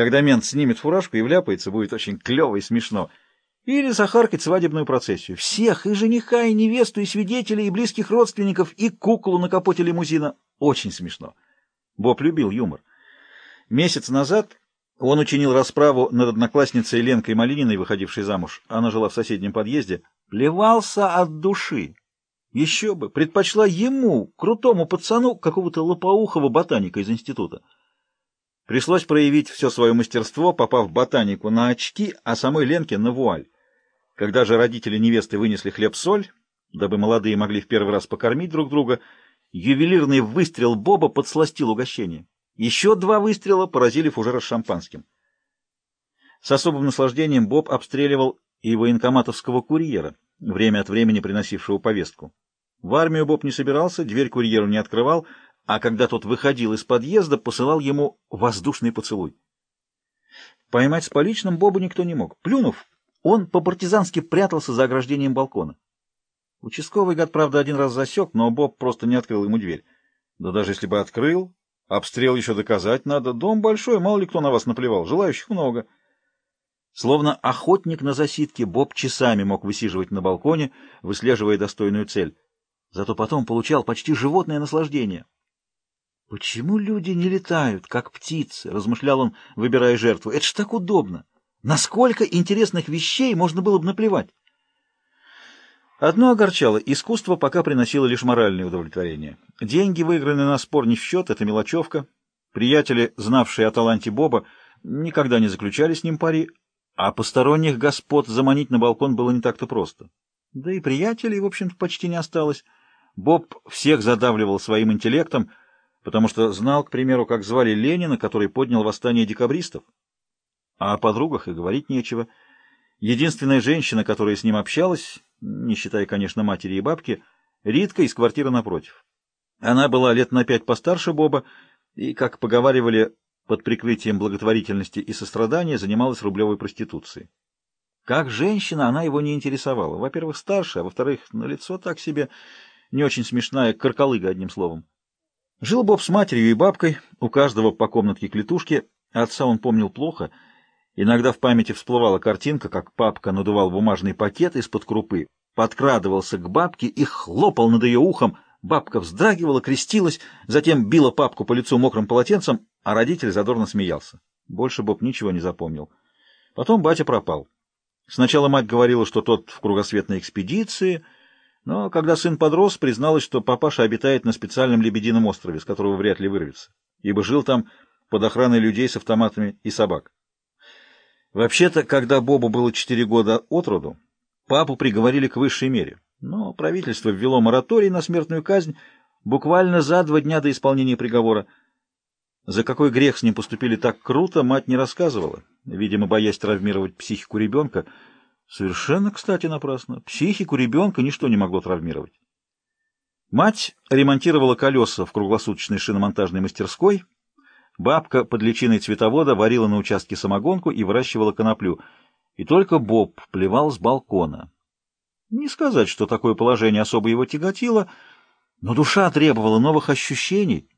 Когда мент снимет фуражку и вляпается, будет очень клево и смешно. Или захаркать свадебную процессию. Всех, и жениха, и невесту, и свидетелей, и близких родственников, и куклу на капоте лимузина. Очень смешно. Боб любил юмор. Месяц назад он учинил расправу над одноклассницей Ленкой Малининой, выходившей замуж. Она жила в соседнем подъезде. Плевался от души. Еще бы, предпочла ему, крутому пацану, какого-то лопоухого ботаника из института. Пришлось проявить все свое мастерство, попав ботанику на очки, а самой Ленке на вуаль. Когда же родители невесты вынесли хлеб-соль, дабы молодые могли в первый раз покормить друг друга, ювелирный выстрел Боба подсластил угощение. Еще два выстрела поразили фужера с шампанским. С особым наслаждением Боб обстреливал и военкоматовского курьера, время от времени приносившего повестку. В армию Боб не собирался, дверь курьеру не открывал, а когда тот выходил из подъезда, посылал ему воздушный поцелуй. Поймать с поличным Бобу никто не мог. Плюнув, он по-партизански прятался за ограждением балкона. Участковый гад, правда, один раз засек, но Боб просто не открыл ему дверь. Да даже если бы открыл, обстрел еще доказать надо. Дом большой, мало ли кто на вас наплевал, желающих много. Словно охотник на засидке, Боб часами мог высиживать на балконе, выслеживая достойную цель. Зато потом получал почти животное наслаждение. «Почему люди не летают, как птицы?» — размышлял он, выбирая жертву. «Это ж так удобно! Насколько интересных вещей можно было бы наплевать!» Одно огорчало — искусство пока приносило лишь моральное удовлетворение. Деньги, выигранные на спор, не в счет, это мелочевка. Приятели, знавшие о таланте Боба, никогда не заключали с ним пари, а посторонних господ заманить на балкон было не так-то просто. Да и приятелей, в общем-то, почти не осталось. Боб всех задавливал своим интеллектом — потому что знал, к примеру, как звали Ленина, который поднял восстание декабристов. А о подругах и говорить нечего. Единственная женщина, которая с ним общалась, не считая, конечно, матери и бабки, Ритка из квартиры напротив. Она была лет на пять постарше Боба и, как поговаривали, под прикрытием благотворительности и сострадания занималась рублевой проституцией. Как женщина она его не интересовала. Во-первых, старше, а во-вторых, на лицо так себе, не очень смешная, каркалыга, одним словом. Жил Боб с матерью и бабкой, у каждого по комнатке клетушки. Отца он помнил плохо. Иногда в памяти всплывала картинка, как папка надувал бумажный пакет из-под крупы, подкрадывался к бабке и хлопал над ее ухом. Бабка вздрагивала, крестилась, затем била папку по лицу мокрым полотенцем, а родитель задорно смеялся. Больше Боб ничего не запомнил. Потом батя пропал. Сначала мать говорила, что тот в кругосветной экспедиции — но когда сын подрос, призналась, что папаша обитает на специальном лебедином острове, с которого вряд ли вырвется, ибо жил там под охраной людей с автоматами и собак. Вообще-то, когда Бобу было четыре года от роду, папу приговорили к высшей мере, но правительство ввело мораторий на смертную казнь буквально за два дня до исполнения приговора. За какой грех с ним поступили так круто, мать не рассказывала, видимо, боясь травмировать психику ребенка, Совершенно, кстати, напрасно. Психику ребенка ничто не могло травмировать. Мать ремонтировала колеса в круглосуточной шиномонтажной мастерской. Бабка под личиной цветовода варила на участке самогонку и выращивала коноплю. И только Боб плевал с балкона. Не сказать, что такое положение особо его тяготило, но душа требовала новых ощущений,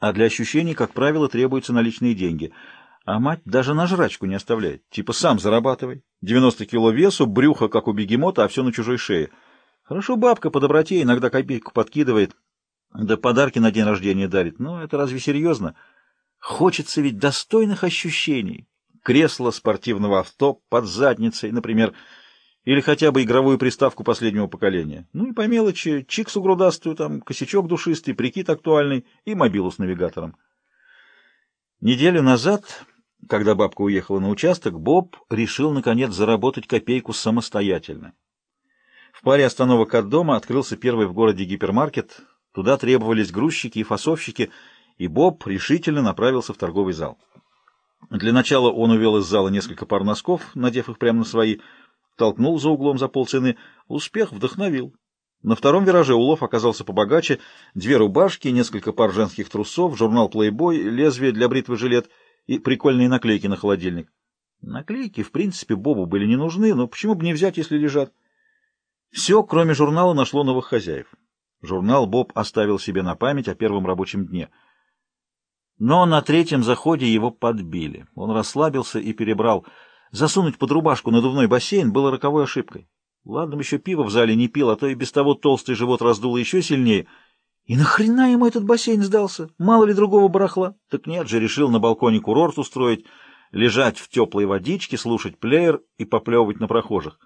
а для ощущений, как правило, требуются наличные деньги — а мать даже на жрачку не оставляет. Типа сам зарабатывай. 90 кило весу, брюхо, как у бегемота, а все на чужой шее. Хорошо бабка по доброте иногда копейку подкидывает, да подарки на день рождения дарит. Но это разве серьезно? Хочется ведь достойных ощущений. Кресло спортивного авто под задницей, например, или хотя бы игровую приставку последнего поколения. Ну и по мелочи, чиксу грудастую, там, косячок душистый, прикид актуальный и мобилу с навигатором. Неделю назад когда бабка уехала на участок, Боб решил, наконец, заработать копейку самостоятельно. В паре остановок от дома открылся первый в городе гипермаркет. Туда требовались грузчики и фасовщики, и Боб решительно направился в торговый зал. Для начала он увел из зала несколько пар носков, надев их прямо на свои, толкнул за углом за полцены. Успех вдохновил. На втором вираже улов оказался побогаче. Две рубашки, несколько пар женских трусов, журнал «Плейбой», лезвие для бритвы жилет — и прикольные наклейки на холодильник. Наклейки, в принципе, Бобу были не нужны, но почему бы не взять, если лежат? Все, кроме журнала, нашло новых хозяев. Журнал Боб оставил себе на память о первом рабочем дне. Но на третьем заходе его подбили. Он расслабился и перебрал. Засунуть под рубашку надувной бассейн было роковой ошибкой. Ладно, еще пиво в зале не пил, а то и без того толстый живот раздуло еще сильнее. И нахрена ему этот бассейн сдался? Мало ли другого барахла? Так нет же, решил на балконе курорт устроить, лежать в теплой водичке, слушать плеер и поплевывать на прохожих.